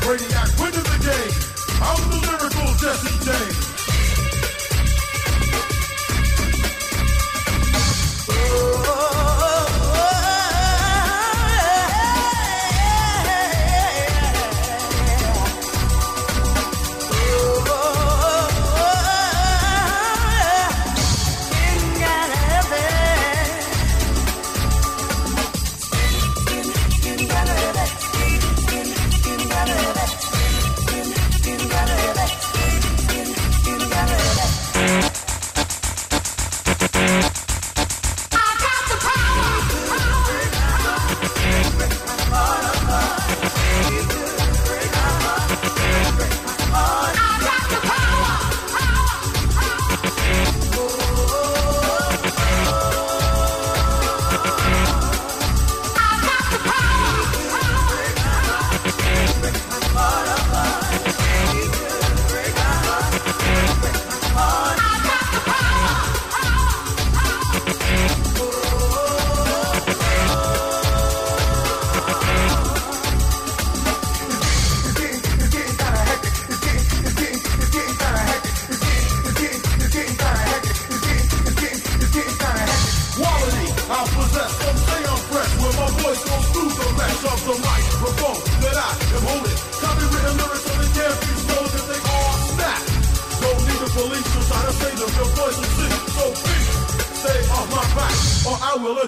Brainiac winning the game. I'm the lyrical Jesse James.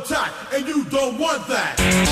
attack, and you don't want that.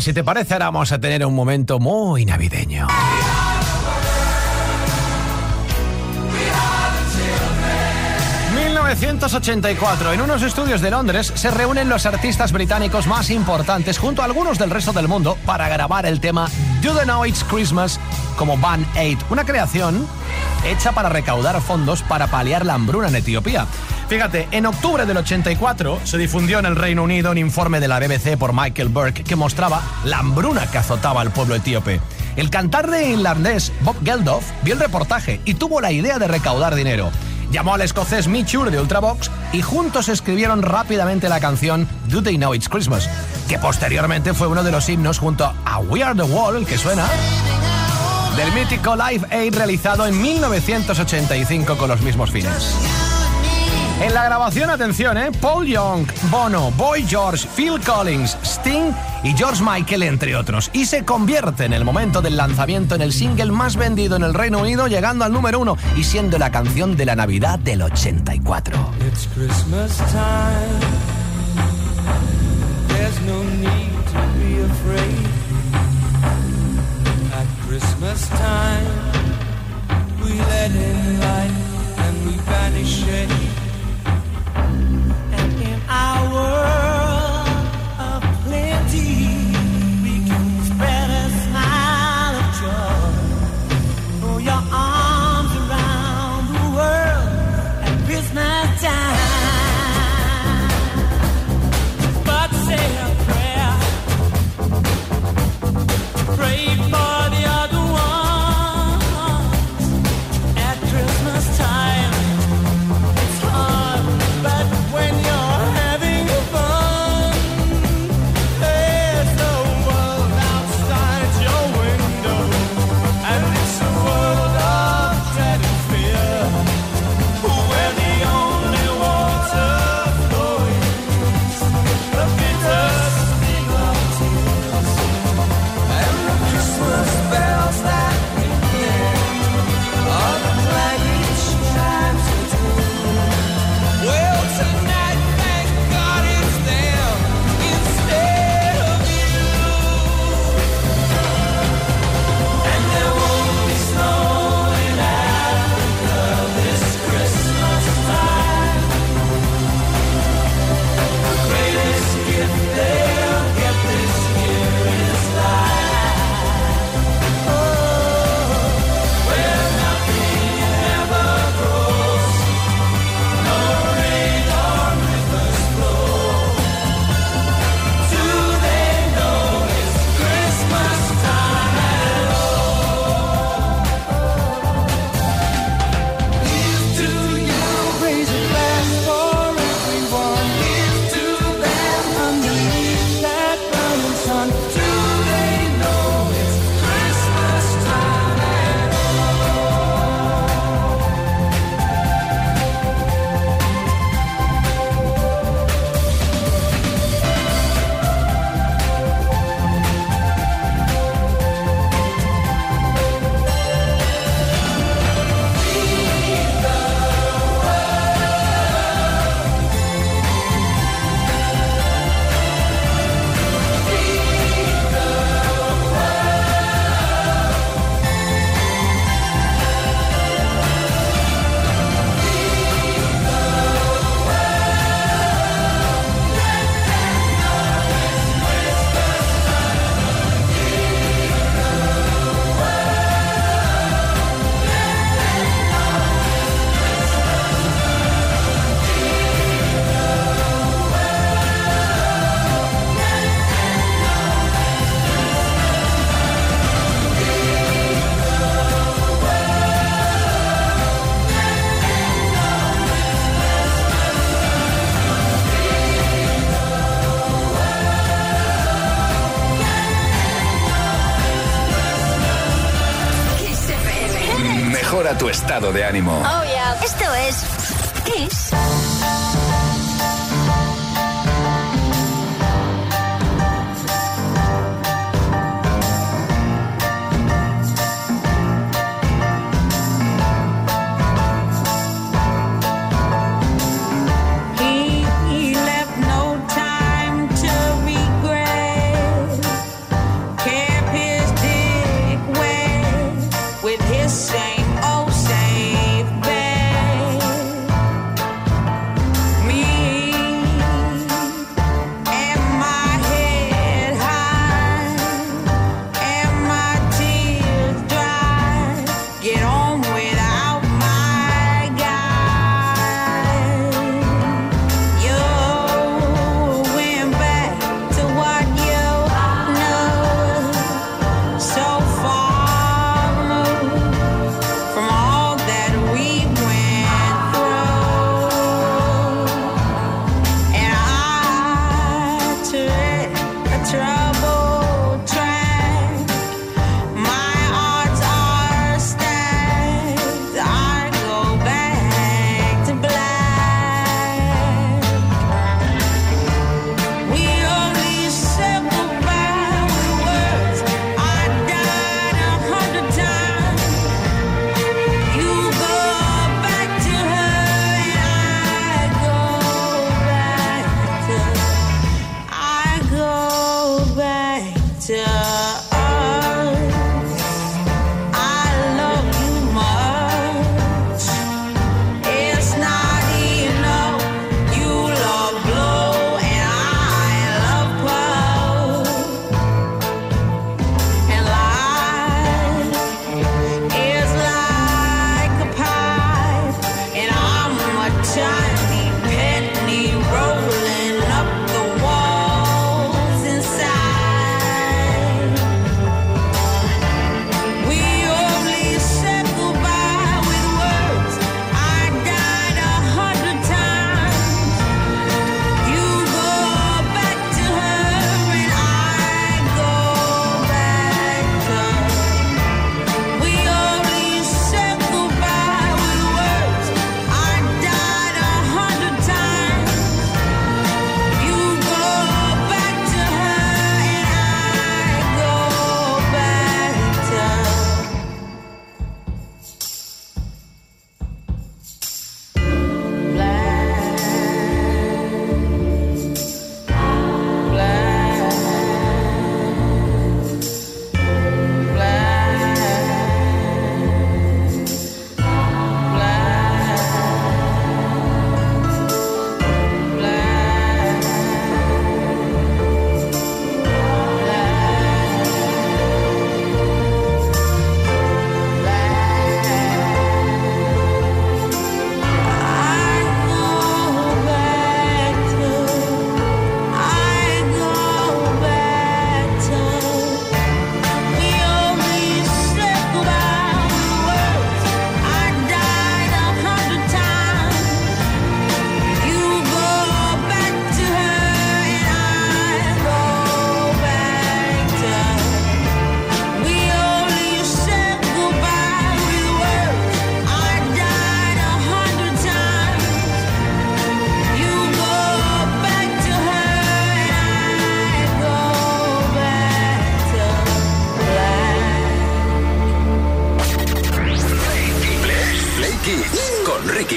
Si te parece, ahora vamos a tener un momento muy navideño. ...1984... En unos estudios de Londres se reúnen los artistas británicos más importantes junto a algunos del resto del mundo para grabar el tema Do the Know It's Christmas como Band Aid, una creación hecha para recaudar fondos para paliar la hambruna en Etiopía. Fíjate, en octubre del 84 se difundió en el Reino Unido un informe de la BBC por Michael Burke que mostraba la hambruna que azotaba al pueblo etíope. El cantante irlandés Bob Geldof vio el reportaje y tuvo la idea de recaudar dinero. Llamó al escocés Mitchur de Ultravox y juntos escribieron rápidamente la canción Do They Know It's Christmas, que posteriormente fue uno de los himnos junto a We Are the Wall, que suena, del mítico Live Aid realizado en 1985 con los mismos fines. En la grabación, atención, ¿eh? Paul Young, Bono, Boy George, Phil Collins, Sting y George Michael, entre otros. Y se convierte en el momento del lanzamiento en el single más vendido en el Reino Unido, llegando al número uno y siendo la canción de la Navidad del 84. It's Christmas time. At Christmas time, we let in light and we banish. Estado de ánimo.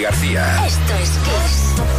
García. Esto es Kiss.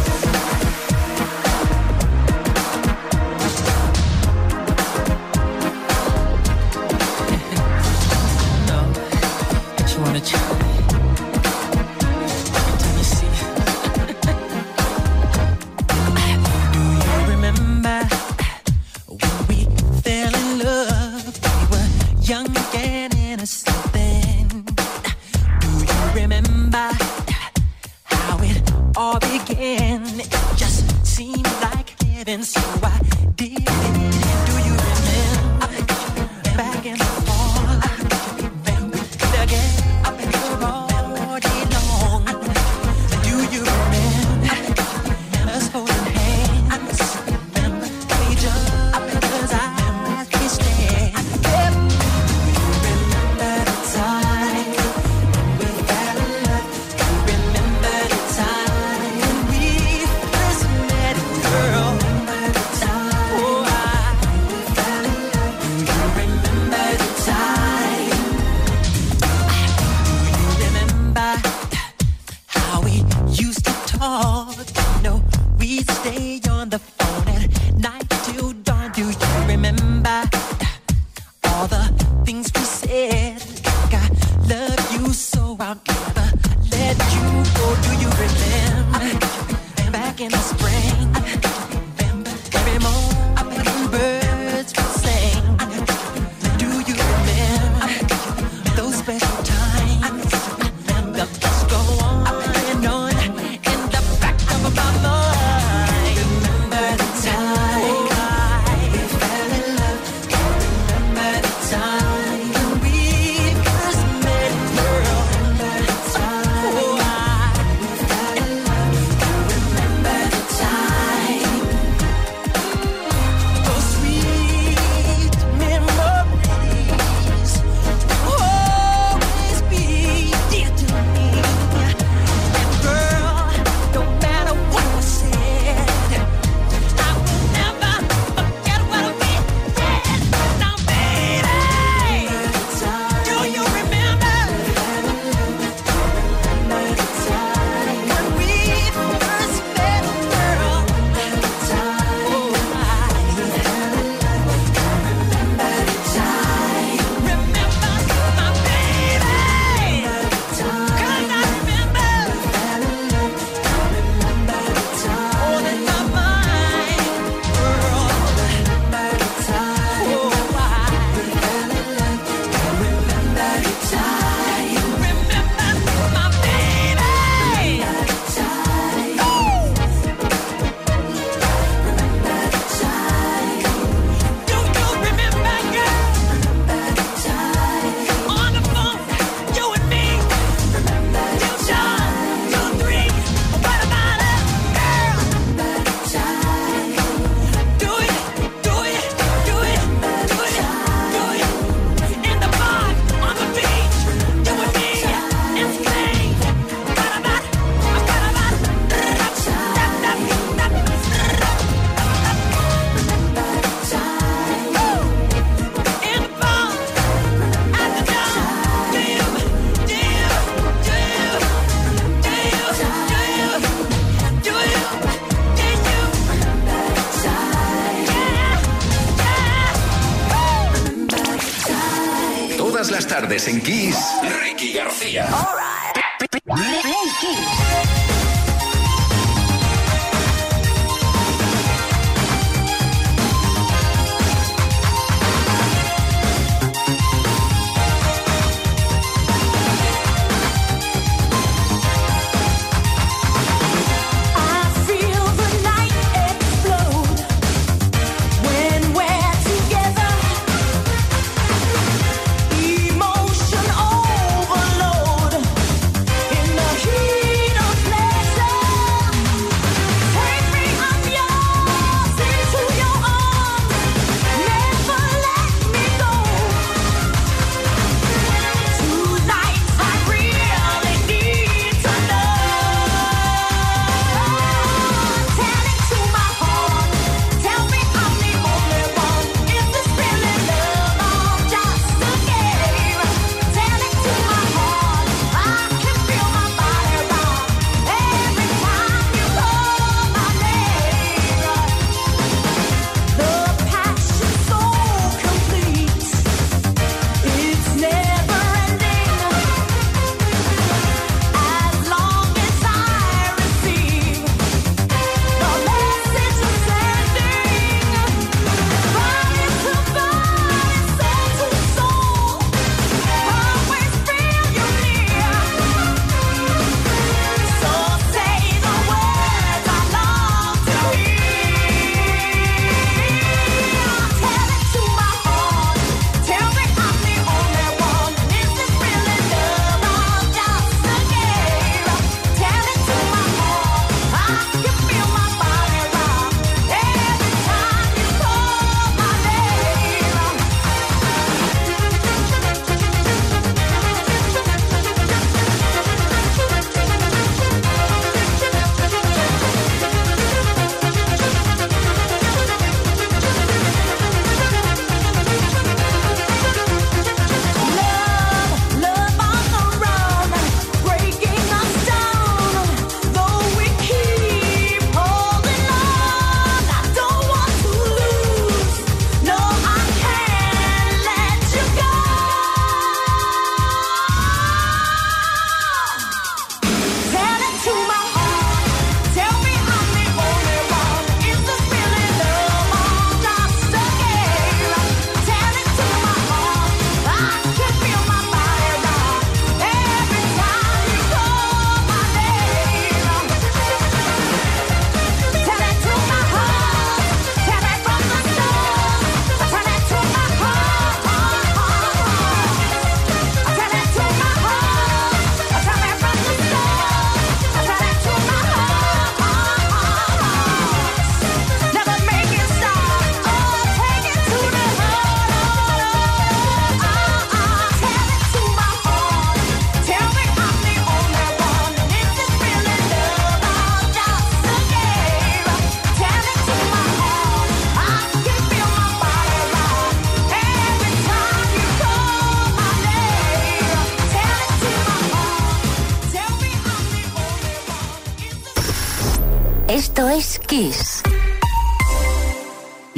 en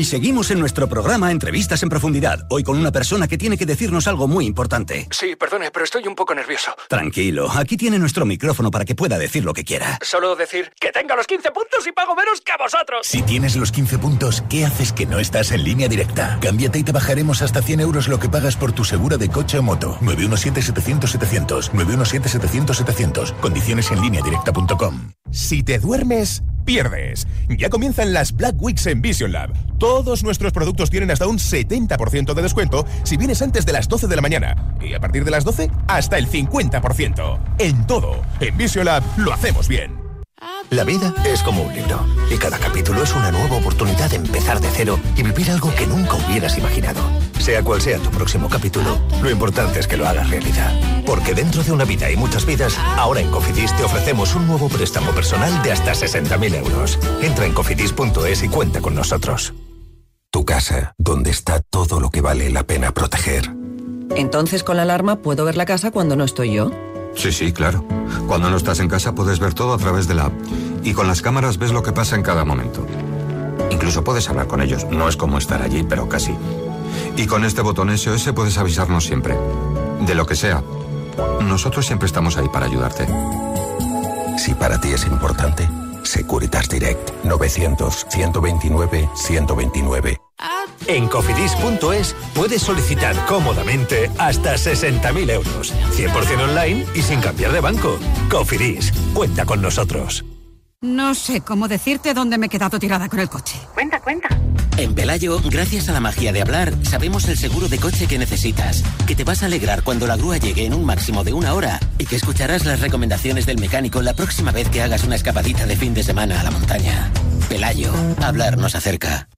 Y seguimos en nuestro programa Entrevistas en Profundidad, hoy con una persona que tiene que decirnos algo muy importante. Sí, perdone, pero estoy un poco nervioso. Tranquilo, aquí tiene nuestro micrófono para que pueda decir lo que quiera. Solo decir que tenga los 15 puntos y pago menos que vosotros. Si tienes los 15 puntos, ¿qué haces que no estás en línea directa? Cámbiate y te bajaremos hasta 100 euros lo que pagas por tu segura de coche o moto. 917-700-700. 917-700-700. Condiciones en línea directa.com. Si te duermes pierdes. Ya comienzan las Black Weeks en Vision Lab. Todos nuestros productos tienen hasta un 70% de descuento si vienes antes de las 12 de la mañana. Y a partir de las 12, hasta el 50%. En todo, en Vision Lab lo hacemos bien. La vida es como un libro y cada capítulo es una nueva oportunidad de empezar de cero y vivir algo que nunca hubieras imaginado. Sea cual sea tu próximo capítulo, lo importante es que lo hagas realidad. Porque dentro de una vida y muchas vidas, ahora en Cofidis te ofrecemos un nuevo préstamo personal de hasta 60.000 euros. Entra en cofidis.es y cuenta con nosotros. Tu casa, donde está todo lo que vale la pena proteger. Entonces con la alarma puedo ver la casa cuando no estoy yo. Sí, sí, claro. Cuando no estás en casa puedes ver todo a través de la app. Y con las cámaras ves lo que pasa en cada momento. Incluso puedes hablar con ellos. No es como estar allí, pero casi. Y con este botón SOS puedes avisarnos siempre. De lo que sea. Nosotros siempre estamos ahí para ayudarte. Si para ti es importante, Securitas Direct 900 129 129. En cofidis.es puedes solicitar cómodamente hasta 60.000 euros, 100% online y sin cambiar de banco. Cofidis, cuenta con nosotros. No sé cómo decirte dónde me he quedado tirada con el coche. Cuenta, cuenta. En Pelayo, gracias a la magia de hablar, sabemos el seguro de coche que necesitas, que te vas a alegrar cuando la grúa llegue en un máximo de una hora y que escucharás las recomendaciones del mecánico la próxima vez que hagas una escapadita de fin de semana a la montaña. Pelayo, hablar nos acerca.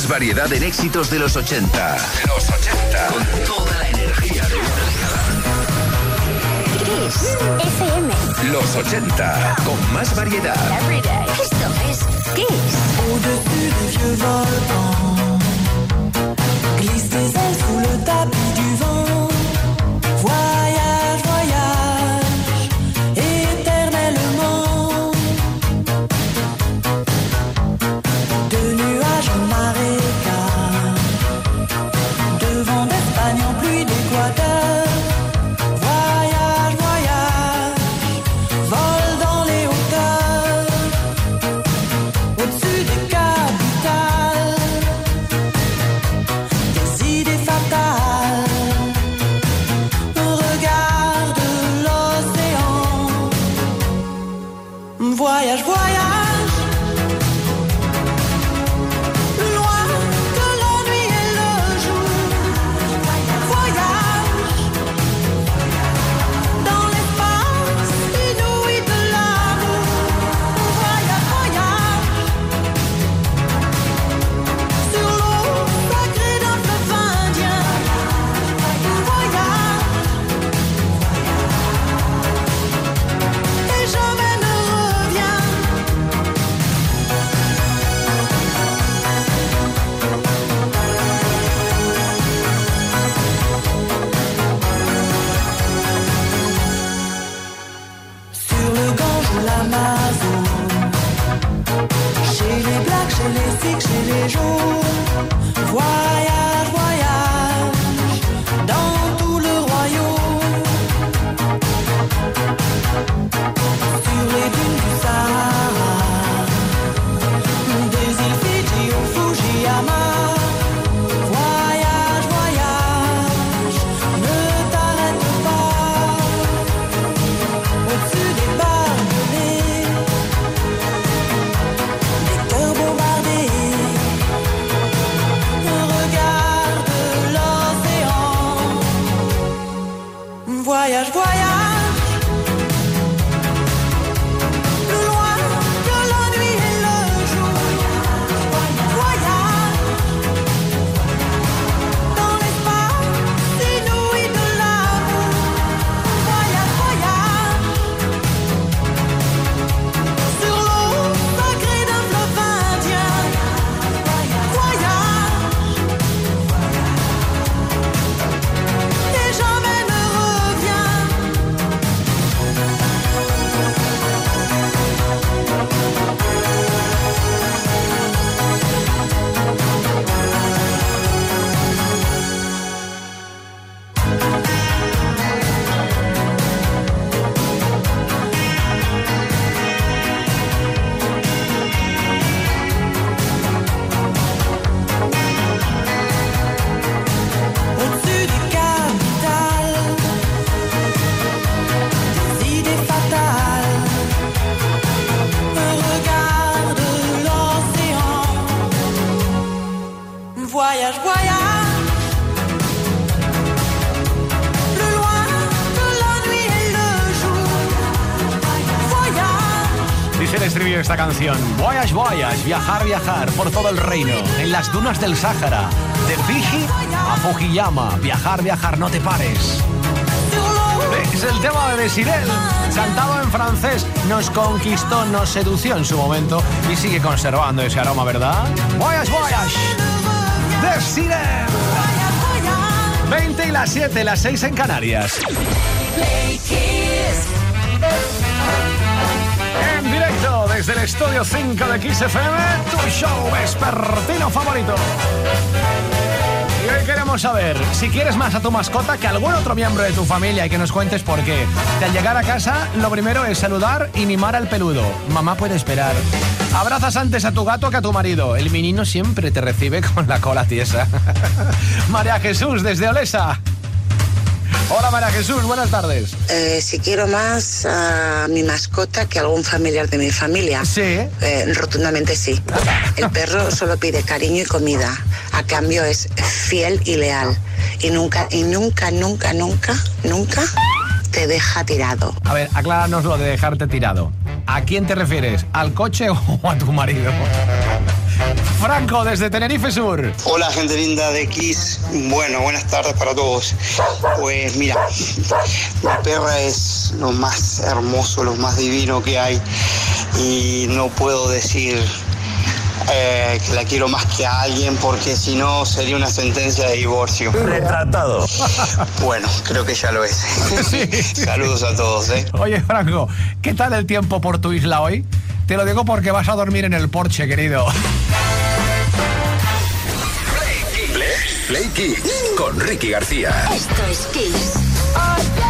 Más variedad en éxitos de los 80. Los 80. Con toda la energía de una década. Kiss FM. Los 80. Con más variedad. Every day. Esto es Kiss. Au-dessus vieux volcans, por todo el reino, en las dunas del Sáhara, de Fiji a Fujiyama, viajar, viajar, no te pares. Es el tema de Desirel, cantado en francés, nos conquistó, nos sedució en su momento y sigue conservando ese aroma, ¿verdad? Voyage, voyage, Desirel. 20 y las 7, las 6 en Canarias. En directo desde el estudio 5 de XFM, tu show vespertino favorito. Y hoy queremos saber si quieres más a tu mascota que algún otro miembro de tu familia y que nos cuentes por qué. Que al llegar a casa, lo primero es saludar y mimar al peludo. Mamá puede esperar. Abrazas antes a tu gato que a tu marido. El menino siempre te recibe con la cola tiesa. María Jesús, desde Olesa. Hola María Jesús, buenas tardes. Eh, si quiero más a mi mascota que algún familiar de mi familia. Sí. Eh, rotundamente sí. El perro solo pide cariño y comida. A cambio es fiel y leal. Y nunca, y nunca, nunca, nunca, nunca te deja tirado. A ver, acláranos lo de dejarte tirado. ¿A quién te refieres? ¿Al coche o a tu marido? Franco, desde Tenerife Sur. Hola, gente linda de Kiss. Bueno, buenas tardes para todos. Pues mira, la perra es lo más hermoso, lo más divino que hay. Y no puedo decir eh, que la quiero más que a alguien porque si no sería una sentencia de divorcio. Retratado. Bueno, creo que ya lo es. Saludos a todos. ¿eh? Oye, Franco, ¿qué tal el tiempo por tu isla hoy? Te lo digo porque vas a dormir en el porche, querido. Play Kiss. Play Kiss. Con Ricky García. Esto es Kiss.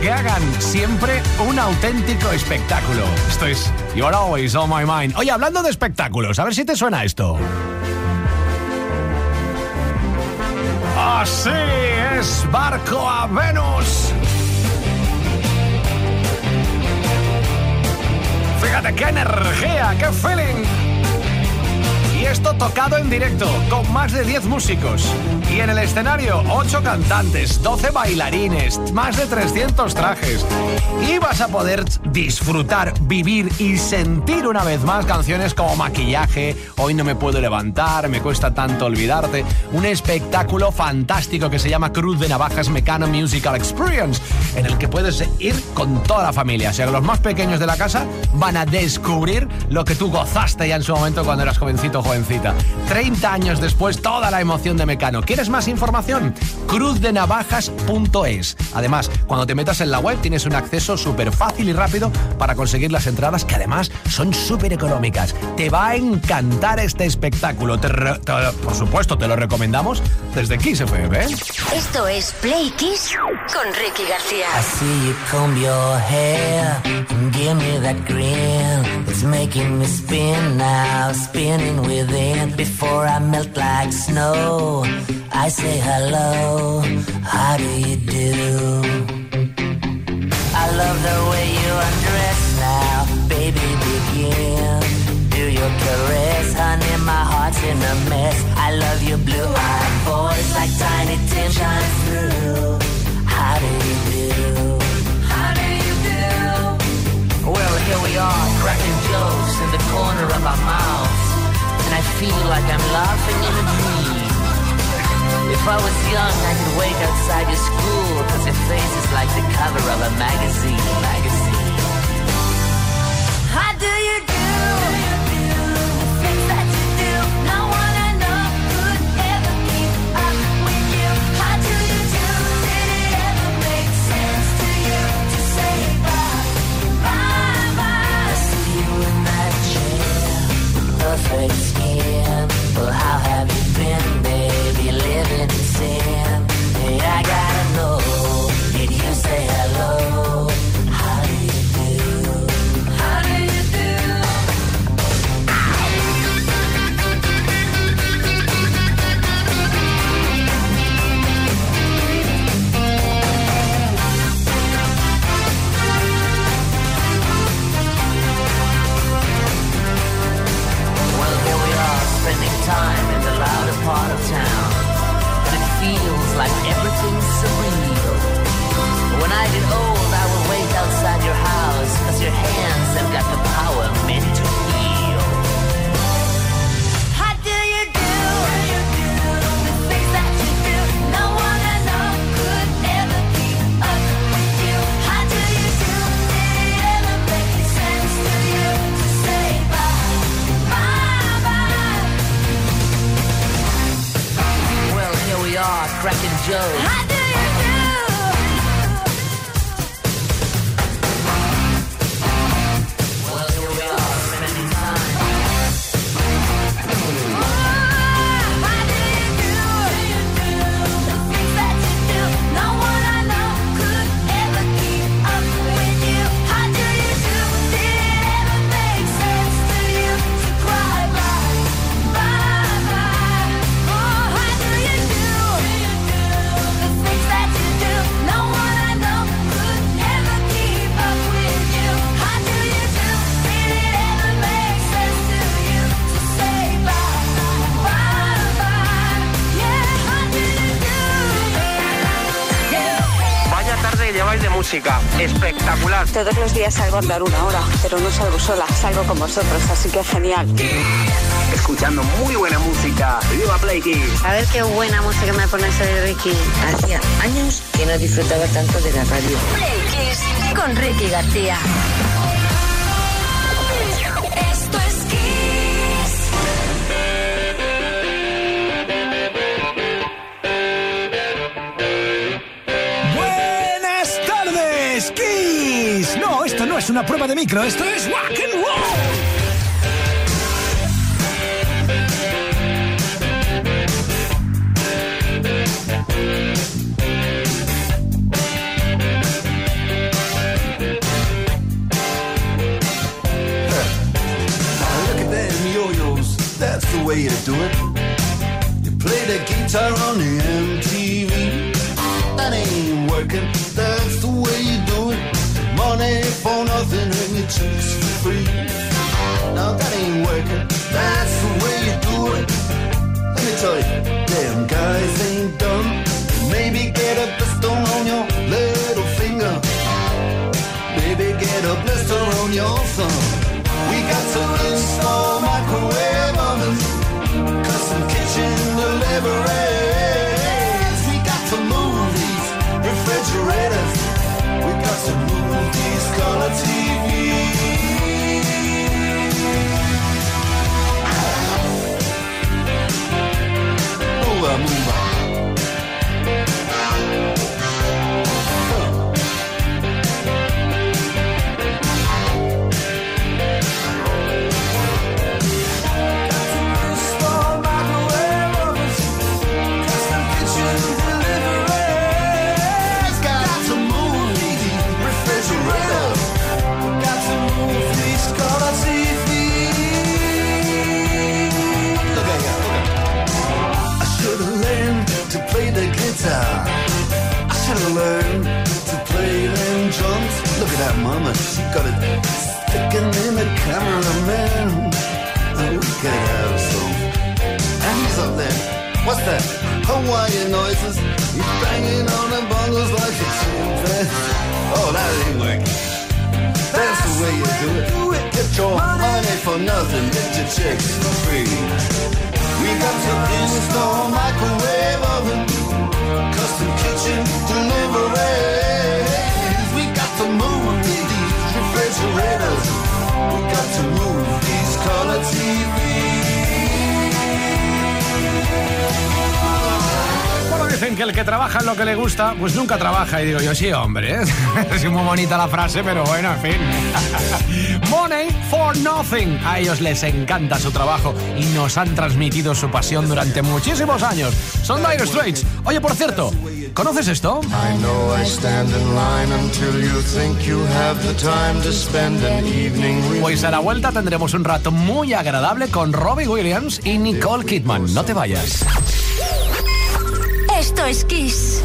Que hagan, siempre un auténtico espectáculo. Esto es You're Always On My Mind. Oye, hablando de espectáculos, a ver si te suena esto. Así es, Barco a Venus. Fíjate qué energía, qué feeling. Esto tocado en directo, con más de 10 músicos. Y en el escenario, 8 cantantes, 12 bailarines, más de 300 trajes. Y vas a poder disfrutar, vivir y sentir una vez más canciones como Maquillaje, Hoy no me puedo levantar, Me cuesta tanto olvidarte. Un espectáculo fantástico que se llama Cruz de Navajas Mecano Musical Experience, en el que puedes ir con toda la familia. O sea, los más pequeños de la casa van a descubrir lo que tú gozaste ya en su momento cuando eras jovencito o jovencita. 30 años después, toda la emoción de Mecano. ¿Quieres más información? cruzdenavajas.es. Además, cuando te metas en la web tienes un acceso súper fácil y rápido para conseguir las entradas que además son súper económicas. Te va a encantar este espectáculo. Te re- te- por supuesto, te lo recomendamos desde Kiss FM. ¿eh? Esto es Play Kiss con Ricky García. I see you comb your hair and give me that grin. It's making me spin now, spinning within. Before I melt like snow, I say hello. How do you do? I love the way you undress now, baby. Begin. Do your caress, honey. My heart's in a mess. I love your blue-eyed voice like tiny Tim shines through. How do you do? How do you do? Well, here we are, cracking jokes in the corner of our mouths. And I feel like I'm laughing in a dream. If I was young, I could wait outside your school, cause your face is like the cover of a magazine, magazine. How do you do? The things that you do, no one I know could ever keep up with you. How do you do? Did it ever make sense to you to say bye, bye, bye? I see you in that chair, perfect skin. Well, how have you been, baby? Living in sin. Todos los días salgo a andar una hora, pero no salgo sola, salgo con vosotros, así que genial. Escuchando muy buena música. ¡Viva Play Kiss! A ver qué buena música me pones hoy, Ricky. Hacía años que no disfrutaba tanto de la radio. Play Kiss con Ricky García. no es una prueba de micro, esto es rock and roll. That's the way you do it. You play the guitar on the end. For nothing and your chicks for free. Now that ain't working. That's the way you do it. Let me tell you, damn guys ain't dumb. Maybe get a blister on your little finger. Maybe get a blister on your thumb. We got to install microwave ovens, custom kitchen deliveries. We got to move these refrigerators. We got to equality. Que le gusta, pues nunca trabaja. Y digo yo, sí, hombre. ¿eh? Es muy bonita la frase, pero bueno, en fin. Money for nothing. A ellos les encanta su trabajo y nos han transmitido su pasión durante muchísimos años. Son Dire Straits. Oye, por cierto, ¿conoces esto? I know I stand in line until you think you have the time to spend an evening with Pues a la vuelta tendremos un rato muy agradable con Robbie Williams y Nicole Kidman. No te vayas. Esto es Kiss.